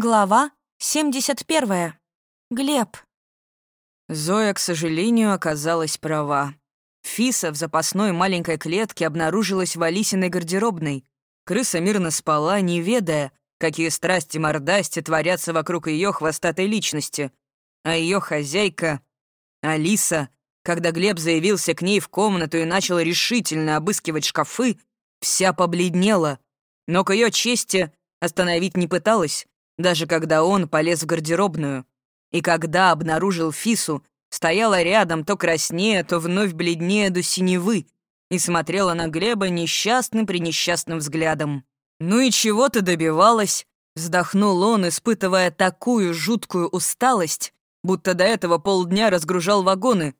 Глава 71. Глеб. Зоя, к сожалению, оказалась права. Фиса в запасной маленькой клетке обнаружилась в Алисиной гардеробной. Крыса мирно спала, не ведая, какие страсти-мордасти творятся вокруг ее хвостатой личности. А ее хозяйка, Алиса, когда Глеб заявился к ней в комнату и начал решительно обыскивать шкафы, вся побледнела, но к ее чести остановить не пыталась, даже когда он полез в гардеробную. И когда обнаружил Фису, стояла рядом то краснее, то вновь бледнее до синевы и смотрела на Глеба несчастным-пренесчастным взглядом. «Ну и чего ты добивалась?» Вздохнул он, испытывая такую жуткую усталость, будто до этого полдня разгружал вагоны.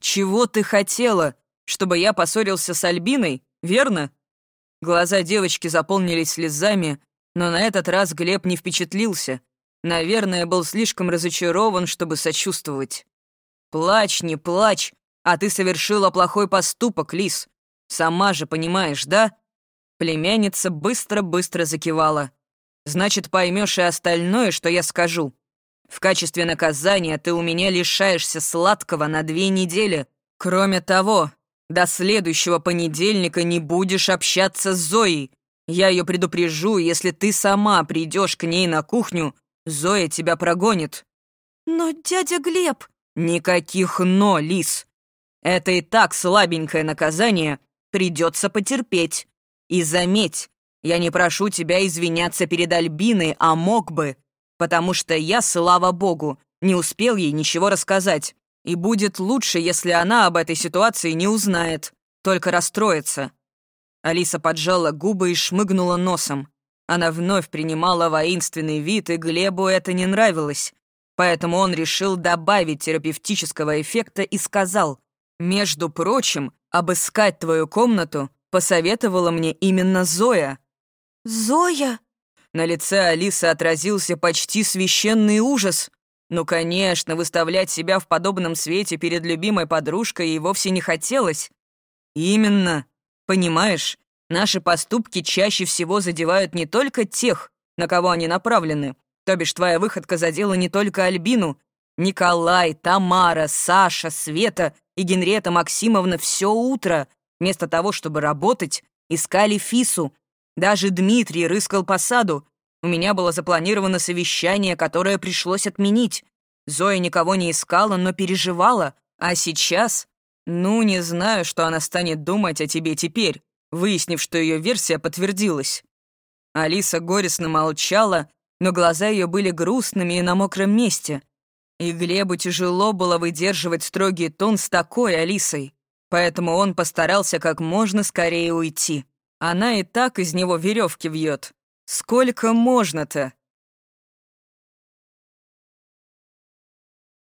«Чего ты хотела? Чтобы я поссорился с Альбиной, верно?» Глаза девочки заполнились слезами, но на этот раз Глеб не впечатлился. Наверное, был слишком разочарован, чтобы сочувствовать. «Плачь, не плачь, а ты совершила плохой поступок, Лис. Сама же понимаешь, да?» Племянница быстро-быстро закивала. «Значит, поймешь и остальное, что я скажу. В качестве наказания ты у меня лишаешься сладкого на две недели. Кроме того, до следующего понедельника не будешь общаться с Зоей. Я ее предупрежу, если ты сама придешь к ней на кухню, Зоя тебя прогонит». «Но дядя Глеб...» «Никаких «но», Лис. Это и так слабенькое наказание, придется потерпеть. И заметь, я не прошу тебя извиняться перед Альбиной, а мог бы, потому что я, слава богу, не успел ей ничего рассказать. И будет лучше, если она об этой ситуации не узнает, только расстроится. Алиса поджала губы и шмыгнула носом. Она вновь принимала воинственный вид, и Глебу это не нравилось. Поэтому он решил добавить терапевтического эффекта и сказал, «Между прочим, обыскать твою комнату посоветовала мне именно Зоя». «Зоя?» На лице Алисы отразился почти священный ужас. Ну, конечно, выставлять себя в подобном свете перед любимой подружкой ей вовсе не хотелось. «Именно», Понимаешь, наши поступки чаще всего задевают не только тех, на кого они направлены. То бишь, твоя выходка задела не только Альбину. Николай, Тамара, Саша, Света и Генрета Максимовна все утро, вместо того, чтобы работать, искали Фису. Даже Дмитрий рыскал по саду. У меня было запланировано совещание, которое пришлось отменить. Зоя никого не искала, но переживала. А сейчас «Ну, не знаю, что она станет думать о тебе теперь, выяснив, что ее версия подтвердилась». Алиса горестно молчала, но глаза ее были грустными и на мокром месте. И Глебу тяжело было выдерживать строгий тон с такой Алисой, поэтому он постарался как можно скорее уйти. Она и так из него веревки вьет. Сколько можно-то?